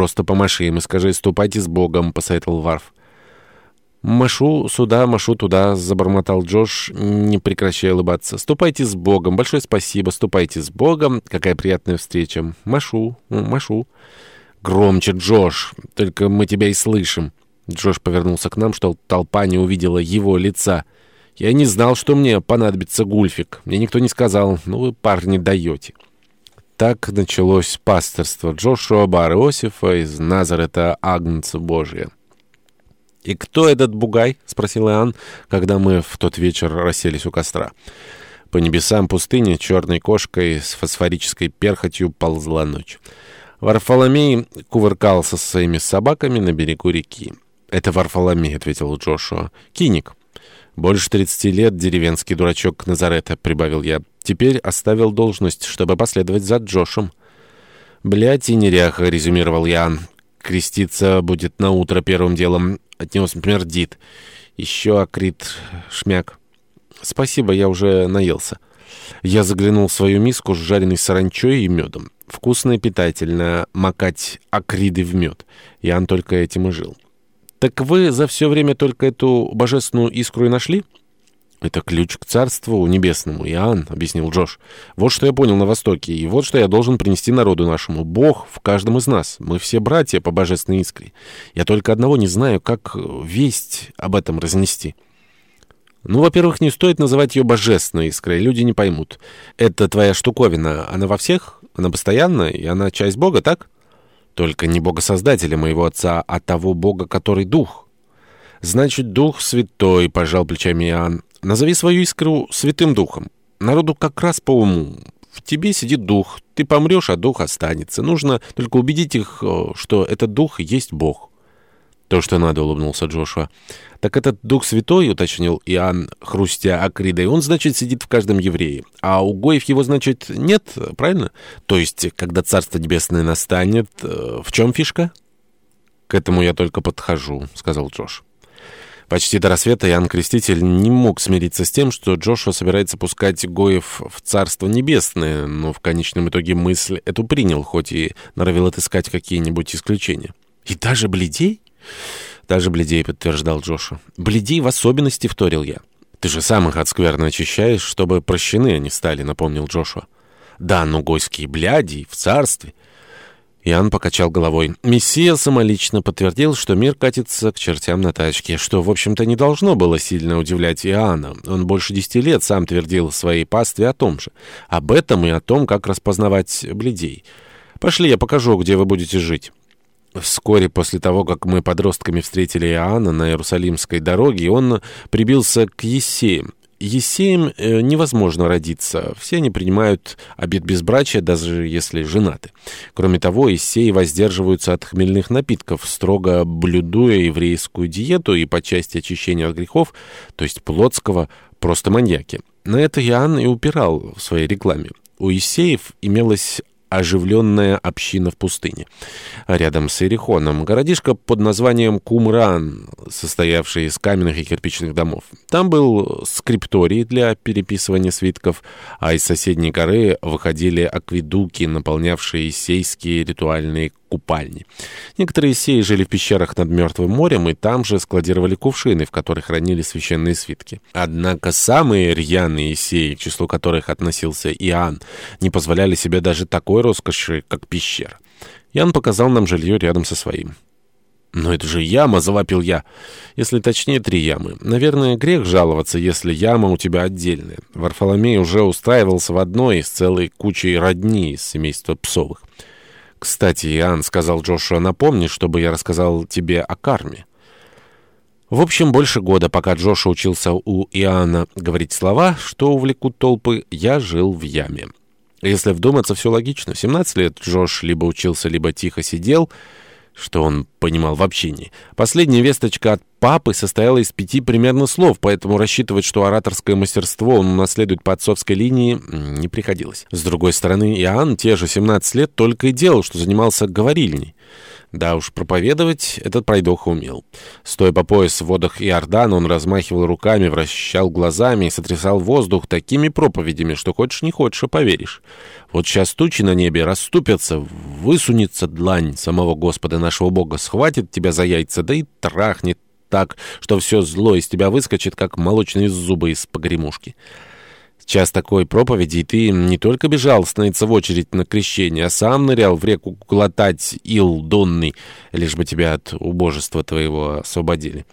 просто помаши им и скажи «ступайте с Богом», — посоветовал Варф. «Машу сюда, машу туда», — забормотал Джош, не прекращая улыбаться. «Ступайте с Богом. Большое спасибо. Ступайте с Богом. Какая приятная встреча. Машу, машу». «Громче, Джош. Только мы тебя и слышим». Джош повернулся к нам, что толпа не увидела его лица. «Я не знал, что мне понадобится гульфик. Мне никто не сказал. Ну вы, парни, даете». Так началось пасторство Джошуа бар Иосифа из Назарета Агнца Божия. «И кто этот бугай?» — спросил Иоанн, когда мы в тот вечер расселись у костра. По небесам пустыни черной кошкой с фосфорической перхотью ползла ночь. Варфоломей кувыркался со своими собаками на берегу реки. «Это Варфоломей», — ответил Джошуа. «Киник». «Больше тридцати лет деревенский дурачок Назарета», — прибавил я. «Теперь оставил должность, чтобы последовать за Джошем». «Блядь и неряха», — резюмировал я. «Креститься будет на утро первым делом. От него смердит. Еще акрит шмяк». «Спасибо, я уже наелся». Я заглянул в свою миску с жареной саранчой и медом. Вкусно и питательно макать акриды в мед. Ян только этим и жил. «Так вы за все время только эту божественную искру и нашли?» «Это ключ к царству небесному, Иоанн», — объяснил Джош. «Вот что я понял на Востоке, и вот что я должен принести народу нашему. Бог в каждом из нас. Мы все братья по божественной искре. Я только одного не знаю, как весть об этом разнести». «Ну, во-первых, не стоит называть ее божественной искрой, люди не поймут. Это твоя штуковина, она во всех, она постоянная, и она часть Бога, так?» Только не Бога-создателя моего отца, а того Бога, который Дух. Значит, Дух Святой, пожал плечами Иоанн. Назови свою искру Святым Духом. Народу как раз по уму. В тебе сидит Дух. Ты помрешь, а Дух останется. Нужно только убедить их, что этот Дух есть Бог. «То, что надо», — улыбнулся Джошуа. «Так этот Дух Святой, — уточнил Иоанн, хрустя акридой, — он, значит, сидит в каждом еврее. А у Гоев его, значит, нет, правильно? То есть, когда Царство Небесное настанет, э, в чем фишка?» «К этому я только подхожу», — сказал Джош. Почти до рассвета Иоанн Креститель не мог смириться с тем, что Джошуа собирается пускать Гоев в Царство Небесное, но в конечном итоге мысль эту принял, хоть и норовил отыскать какие-нибудь исключения. «И даже бледей?» «Даже бледей», — подтверждал Джошу. «Бледей в особенности», — вторил я. «Ты же сам их от скверно очищаешь, чтобы прощены они стали», — напомнил Джошуа. «Да, но гойские бляди в царстве». Иоанн покачал головой. Мессия самолично подтвердил, что мир катится к чертям на тачке, что, в общем-то, не должно было сильно удивлять Иоанна. Он больше десяти лет сам твердил в своей пастве о том же. Об этом и о том, как распознавать бледей. «Пошли, я покажу, где вы будете жить». Вскоре после того, как мы подростками встретили Иоанна на Иерусалимской дороге, он прибился к Есеям. Есеям э, невозможно родиться. Все они принимают обет безбрачия, даже если женаты. Кроме того, Есеи воздерживаются от хмельных напитков, строго блюдуя еврейскую диету и по части очищения от грехов, то есть плотского, просто маньяки. На это Иоанн и упирал в своей рекламе. У Есеев имелось оживленная община в пустыне. Рядом с Эрихоном городишко под названием Кумран, состоявший из каменных и кирпичных домов. Там был скрипторий для переписывания свитков, а из соседней горы выходили акведуки, наполнявшие сейские ритуальные купальни. Некоторые сеи жили в пещерах над Мертвым морем и там же складировали кувшины, в которых хранили священные свитки. Однако самые рьяные сеи, к числу которых относился Иоанн, не позволяли себе даже такой роскоши, как пещера. Иоанн показал нам жилье рядом со своим. «Но это же яма!» — завопил я. Если точнее, три ямы. Наверное, грех жаловаться, если яма у тебя отдельная. Варфоломей уже устраивался в одной с целой кучей родни из семейства псовых. «Кстати, Иоанн, — сказал Джошуа, — напомни, чтобы я рассказал тебе о карме». В общем, больше года, пока Джоша учился у Иоанна говорить слова, что увлекут толпы, я жил в яме. Если вдуматься, все логично. В 17 лет Джош либо учился, либо тихо сидел — что он понимал в общении. Последняя весточка от папы состояла из пяти примерно слов, поэтому рассчитывать, что ораторское мастерство он унаследует по отцовской линии, не приходилось. С другой стороны, Иоанн те же 17 лет только и делал, что занимался говорильней. Да уж, проповедовать этот пройдоха умел. Стоя по пояс в водах Иордана, он размахивал руками, вращал глазами и сотрясал воздух такими проповедями, что хочешь не хочешь, а поверишь. Вот сейчас тучи на небе расступятся, высунется длань самого Господа нашего Бога, схватит тебя за яйца, да и трахнет так, что все зло из тебя выскочит, как молочные зубы из погремушки. Час такой проповеди, ты не только бежал становиться в очередь на крещение, а сам нырял в реку глотать ил донный, лишь бы тебя от убожества твоего освободили.